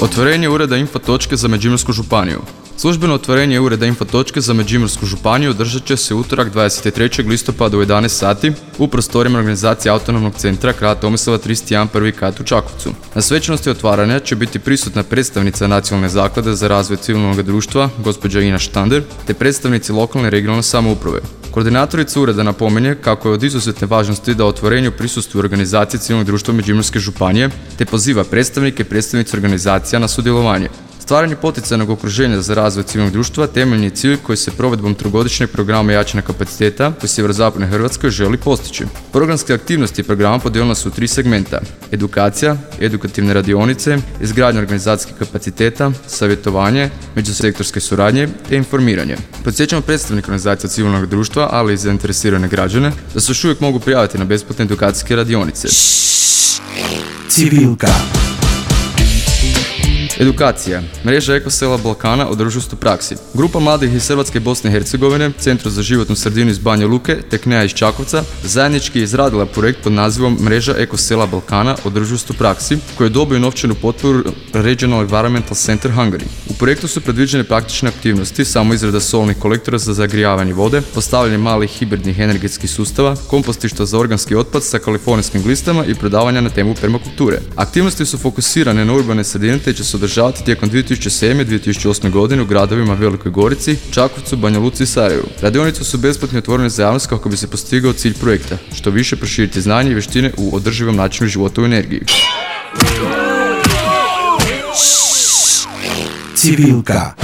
Otvorenje ureda info točke za Međimursku županiju. Službeno otvorenje ureda info točke za Međimursku županiju održat će se utorak 23. listopada u 11 sati u prostorima organizacije Autonomnog centra Krata Tomislava 31 prvi kat u Čakovcu. Na svečanosti otvaranja će biti prisutna predstavnica Nacionalne zaklade za razvoj civilnog društva, gospođa Ina Štander, te predstavnici lokalne i regionalne samouprave. Koordinatorica ureda napominje kako je od izuzetne važnosti da otvorenju prisustvuju organizacije civilnog društva Međimurske županije, te poziva predstavnike i predstavnice organizacija na sudjelovanje. Stvaranje poticajnog okruženja za razvoj civilnog društva temeljni je cilj koji se provedbom trogodišnjeg programa jačanja kapaciteta u sjeverozapadnoj Hrvatskoj želi postići. Programske aktivnosti programa podijeljene su u tri segmenta. Edukacija, edukativne radionice, izgradnja organizacijskih kapaciteta, savjetovanje, međusektorske suradnje te informiranje. Podsjećamo predstavnik organizacija civilnog društva, ali i zainteresirane građane, da se još uvijek mogu prijaviti na besplatne edukacijske radionice. Civilka. Edukacija. Mreža Ekosela Balkana o praksi. Grupa mladih iz Hrvatske Bosne i Hercegovine, Centru za životnu sredinu iz Banja Luke te Kneja iz Čakovca zajednički je izradila projekt pod nazivom Mreža Ekosela Balkana o u praksi koji je dobio novčanu potporu Regional Environmental Center Hungary. U projektu su predviđene praktične aktivnosti, samo izrada solnih kolektora za zagrijavanje vode, postavljanje malih hibridnih energetskih sustava, kompostišta za organski otpad sa kalifornijskim glistama i predavanja na temu permakulture. Aktivnosti su fokusirane na urbane sredine te će se održavati tijekom 2007-2008. godine u gradovima Velikoj Gorici, Čakovcu, Banja Luci i Sarajevu. Radionice su besplatno otvorene za javnost kako bi se postigao cilj projekta, što više proširiti znanje i vještine u održivom načinu života u energiji. Civilka.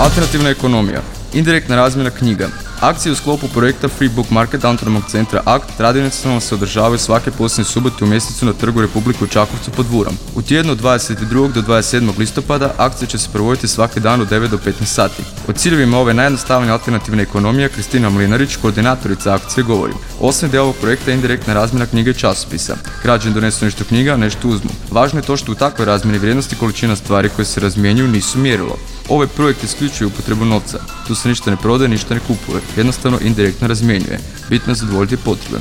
Alternativna ekonomija. Indirektna razmjena knjiga. Akcije u sklopu projekta Free Book Market Autonomnog centra ACT tradicionalno se održavaju svake posljednje subote u mjesecu na trgu Republike u Čakovcu pod Vurom. U tjednu od 22. do 27. listopada akcija će se provoditi svaki dan od 9 do 15 sati. O ciljevima ove najjednostavnije alternativne ekonomije Kristina Mlinarić, koordinatorica akcije, govori. Osnovni dio ovog projekta je indirektna razmjena knjige i časopisa. Građani donesu nešto knjiga, nešto uzmu. Važno je to što u takvoj razmjeni vrijednosti količina stvari koje se razmjenjuju nisu mjerilo. Ovaj projekt isključuje upotrebu novca. Tu se ništa ne prodaje, ništa ne kupuje. Jednostavno indirektno razmjenjuje. Bitno je zadovoljiti potrebe.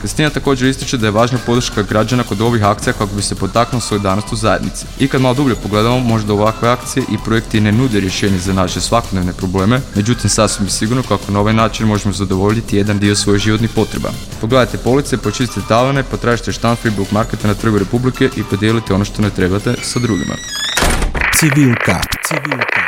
Kristina također ističe da je važna podrška građana kod ovih akcija kako bi se potaknuo solidarnost u zajednici. I kad malo dublje pogledamo, možda ovakve akcije i projekti ne nude rješenje za naše svakodnevne probleme, međutim sasvim je sigurno kako na ovaj način možemo zadovoljiti jedan dio svojih životnih potreba. Pogledajte police, počistite tavane, potražite štan Book Marketa na trgu Republike i podijelite ono što ne trebate sa drugima. Civilka. Civilka.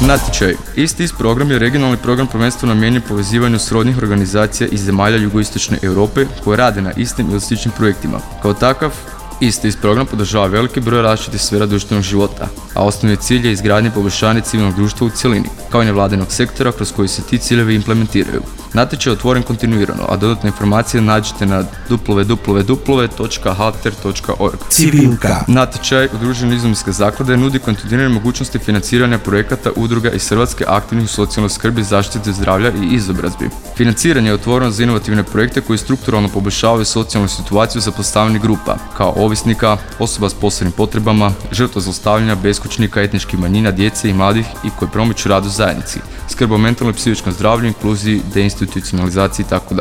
Natječaj. Isti iz program je regionalni program prvenstveno namijenjen povezivanju srodnih organizacija iz zemalja jugoistočne Europe koje rade na istim ili sličnim projektima. Kao takav, Isti iz program podržava veliki broj različitih sfera društvenog života, a osnovni cilj je izgradnje i poboljšanje civilnog društva u cjelini, kao i nevladinog sektora kroz koji se ti ciljevi implementiraju. Natječaj je otvoren kontinuirano, a dodatne informacije nađete na www.halter.org. Civilka. Natječaj Udružene izumske zaklade nudi kontinuirane mogućnosti financiranja projekata udruga iz Hrvatske aktivnih u socijalnoj skrbi, zaštite zdravlja i izobrazbi. Financiranje je otvoreno za inovativne projekte koji strukturalno poboljšavaju socijalnu situaciju zapostavljenih grupa, kao ovisnika, osoba s posebnim potrebama, žrtva zlostavljanja, beskućnika, etničkih manjina, djece i mladih i koji promiču rad u zajednici, skrb o mentalnom i psihičkom zdravlju, inkluziji, deinstitucionalizaciji itd.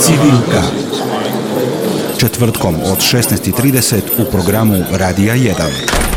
Civilka. Četvrtkom od 16.30 u programu Radija 1.